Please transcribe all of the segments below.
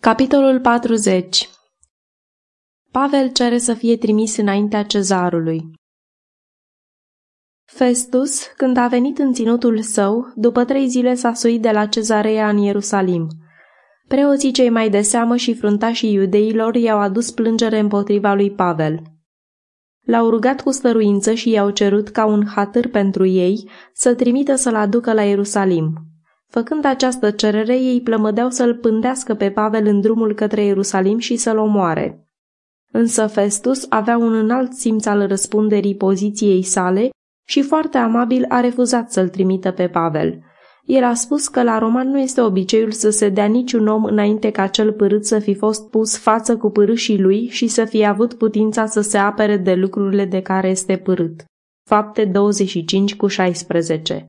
Capitolul 40 Pavel cere să fie trimis înaintea cezarului. Festus, când a venit în ținutul său, după trei zile s-a suit de la cezarea în Ierusalim. Preoții cei mai de seamă și fruntașii iudeilor i-au adus plângere împotriva lui Pavel. L-au rugat cu stăruință și i-au cerut ca un hatâr pentru ei să trimită să-l aducă la Ierusalim. Făcând această cerere, ei plămădeau să-l pândească pe Pavel în drumul către Ierusalim și să-l omoare. Însă Festus avea un înalt simț al răspunderii poziției sale și foarte amabil a refuzat să-l trimită pe Pavel. El a spus că la roman nu este obiceiul să se dea niciun om înainte ca cel părât să fi fost pus față cu pârâșii lui și să fie avut putința să se apere de lucrurile de care este părât. Fapte 25 cu 16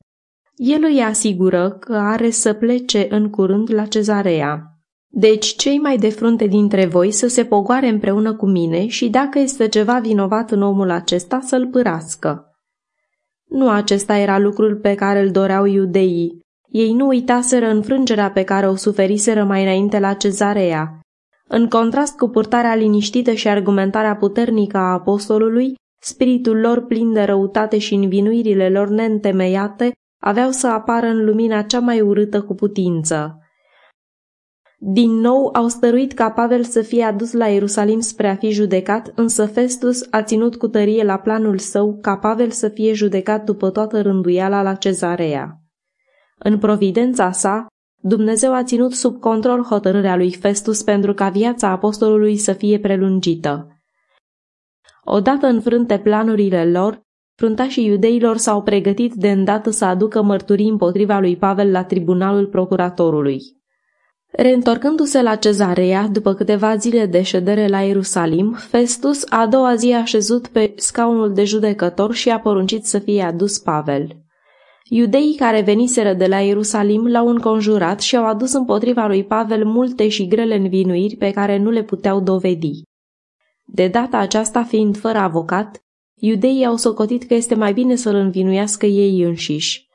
el îi asigură că are să plece în curând la cezarea. Deci cei mai de frunte dintre voi să se pogoare împreună cu mine și dacă este ceva vinovat în omul acesta să-l pârască. Nu acesta era lucrul pe care îl doreau iudeii. Ei nu uitaseră înfrângerea pe care o suferiseră mai înainte la cezarea. În contrast cu purtarea liniștită și argumentarea puternică a apostolului, spiritul lor plin de răutate și învinuirile lor neîntemeiate aveau să apară în lumina cea mai urâtă cu putință. Din nou au stăruit ca Pavel să fie adus la Ierusalim spre a fi judecat, însă Festus a ținut cu tărie la planul său ca Pavel să fie judecat după toată rânduiala la cezarea. În providența sa, Dumnezeu a ținut sub control hotărârea lui Festus pentru ca viața apostolului să fie prelungită. Odată înfrânte planurile lor, Fruntașii iudeilor s-au pregătit de îndată să aducă mărturii împotriva lui Pavel la tribunalul procuratorului. Reîntorcându-se la cezarea, după câteva zile de ședere la Ierusalim, Festus a doua zi a șezut pe scaunul de judecător și a poruncit să fie adus Pavel. Iudeii care veniseră de la Ierusalim l-au înconjurat și au adus împotriva lui Pavel multe și grele învinuiri pe care nu le puteau dovedi. De data aceasta, fiind fără avocat, Iudeii au socotit că este mai bine să-l învinuiască ei înșiși.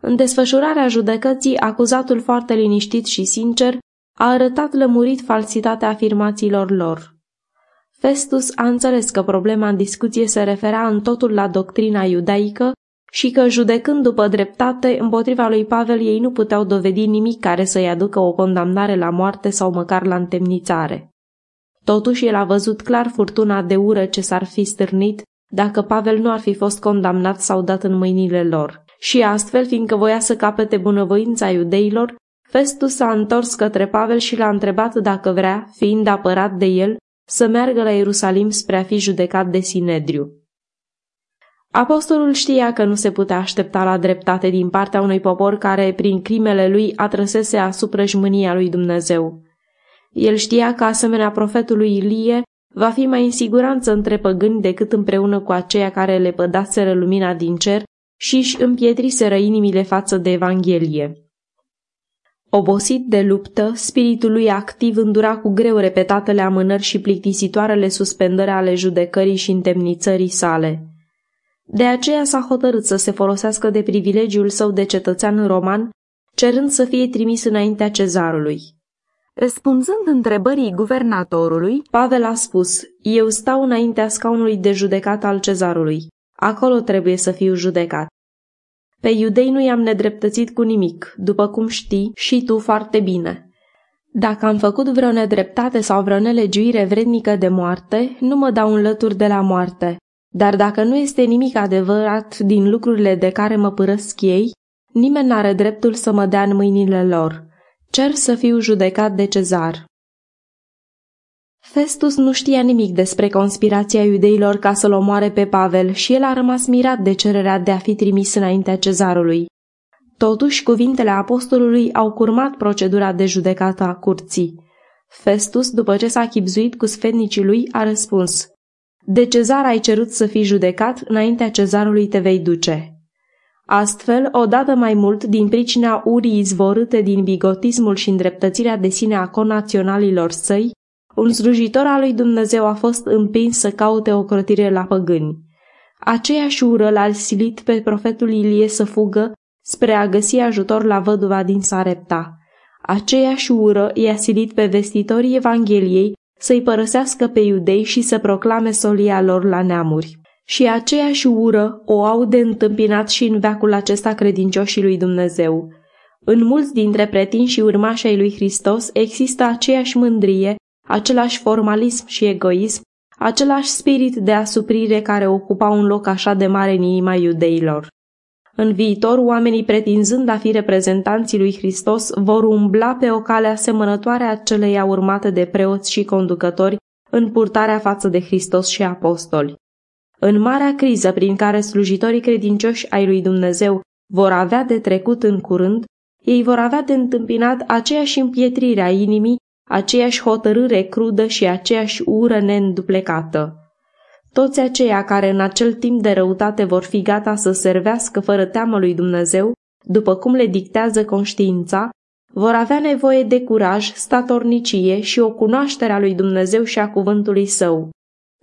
În desfășurarea judecății, acuzatul foarte liniștit și sincer a arătat lămurit falsitatea afirmațiilor lor. Festus a înțeles că problema în discuție se referea în totul la doctrina iudaică și că, judecând după dreptate, împotriva lui Pavel ei nu puteau dovedi nimic care să-i aducă o condamnare la moarte sau măcar la întemnițare. Totuși, el a văzut clar furtuna de ură ce s-ar fi stârnit dacă Pavel nu ar fi fost condamnat sau dat în mâinile lor. Și astfel, fiindcă voia să capete bunăvoința iudeilor, Festus s-a întors către Pavel și l-a întrebat dacă vrea, fiind apărat de el, să meargă la Ierusalim spre a fi judecat de Sinedriu. Apostolul știa că nu se putea aștepta la dreptate din partea unui popor care, prin crimele lui, atrăsese asupra jmânia lui Dumnezeu. El știa că, asemenea profetului Ilie, va fi mai în siguranță între păgâni decât împreună cu aceia care le pădaseră lumina din cer și își împietriseră inimile față de Evanghelie. Obosit de luptă, spiritul lui activ îndura cu greu repetatele amânări și plictisitoarele suspendări ale judecării și întemnițării sale. De aceea s-a hotărât să se folosească de privilegiul său de cetățean roman, cerând să fie trimis înaintea cezarului. Răspunzând întrebării guvernatorului, Pavel a spus, eu stau înaintea scaunului de judecat al cezarului. Acolo trebuie să fiu judecat. Pe iudei nu i-am nedreptățit cu nimic, după cum știi și tu foarte bine. Dacă am făcut vreo nedreptate sau vreo nelegiuire vrednică de moarte, nu mă dau înlături de la moarte. Dar dacă nu este nimic adevărat din lucrurile de care mă părăsc ei, nimeni n-are dreptul să mă dea în mâinile lor. Cer să fiu judecat de cezar. Festus nu știa nimic despre conspirația iudeilor ca să-l omoare pe Pavel și el a rămas mirat de cererea de a fi trimis înaintea cezarului. Totuși, cuvintele apostolului au curmat procedura de judecată a curții. Festus, după ce s-a chipzuit cu sfetnicii lui, a răspuns De cezar ai cerut să fii judecat, înaintea cezarului te vei duce. Astfel, odată mai mult, din pricina urii izvorâte din bigotismul și îndreptățirea de sine a conaționalilor săi, un slujitor al lui Dumnezeu a fost împins să caute o crotire la păgâni. Aceeași ură l-a silit pe profetul Ilie să fugă spre a găsi ajutor la văduva din Sarepta. Aceeași ură i-a silit pe vestitorii Evangheliei să-i părăsească pe iudei și să proclame solia lor la neamuri. Și aceeași ură o au de întâmpinat și în veacul acesta credincioșii lui Dumnezeu. În mulți dintre pretinși și urmașii lui Hristos există aceeași mândrie, același formalism și egoism, același spirit de asuprire care ocupa un loc așa de mare în inima iudeilor. În viitor, oamenii pretinzând a fi reprezentanții lui Hristos vor umbla pe o cale asemănătoare a celeia urmate de preoți și conducători în purtarea față de Hristos și apostoli. În marea criză prin care slujitorii credincioși ai lui Dumnezeu vor avea de trecut în curând, ei vor avea de întâmpinat aceeași împietrire a inimii, aceeași hotărâre crudă și aceeași ură neînduplecată. Toți aceia care în acel timp de răutate vor fi gata să servească fără teamă lui Dumnezeu, după cum le dictează conștiința, vor avea nevoie de curaj, statornicie și o cunoaștere a lui Dumnezeu și a cuvântului său,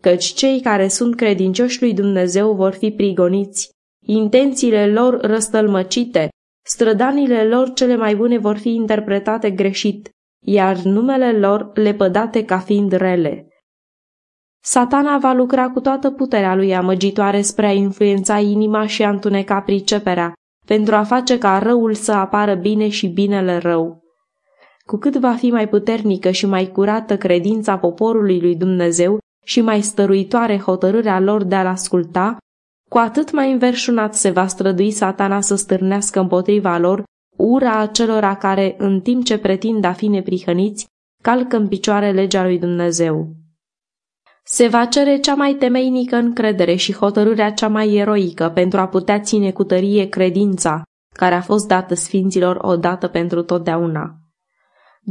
căci cei care sunt credincioși lui Dumnezeu vor fi prigoniți, intențiile lor răstălmăcite, strădanile lor cele mai bune vor fi interpretate greșit, iar numele lor lepădate ca fiind rele. Satana va lucra cu toată puterea lui amăgitoare spre a influența inima și a întuneca priceperea, pentru a face ca răul să apară bine și binele rău. Cu cât va fi mai puternică și mai curată credința poporului lui Dumnezeu și mai stăruitoare hotărârea lor de a-l asculta, cu atât mai înverșunat se va strădui satana să stârnească împotriva lor ura acelora care, în timp ce pretind a fi neprihăniți, calcă în picioare legea lui Dumnezeu. Se va cere cea mai temeinică încredere și hotărârea cea mai eroică pentru a putea ține cu tărie credința care a fost dată sfinților odată pentru totdeauna.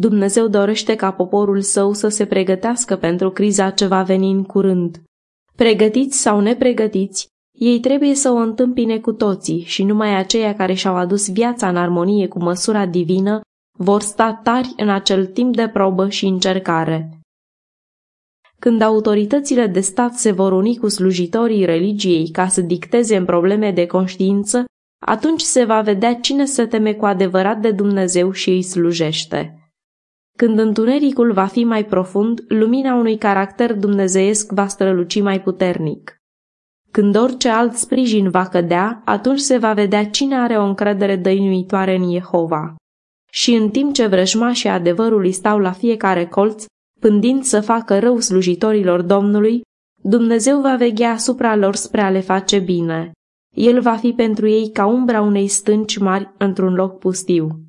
Dumnezeu dorește ca poporul său să se pregătească pentru criza ce va veni în curând. Pregătiți sau nepregătiți, ei trebuie să o întâmpine cu toții și numai aceia care și-au adus viața în armonie cu măsura divină vor sta tari în acel timp de probă și încercare. Când autoritățile de stat se vor uni cu slujitorii religiei ca să dicteze în probleme de conștiință, atunci se va vedea cine se teme cu adevărat de Dumnezeu și îi slujește. Când întunericul va fi mai profund, lumina unui caracter dumnezeiesc va străluci mai puternic. Când orice alt sprijin va cădea, atunci se va vedea cine are o încredere dăinuitoare în Jehova. Și în timp ce vrăjmașii adevărului stau la fiecare colț, pândind să facă rău slujitorilor Domnului, Dumnezeu va veghea asupra lor spre a le face bine. El va fi pentru ei ca umbra unei stânci mari într-un loc pustiu.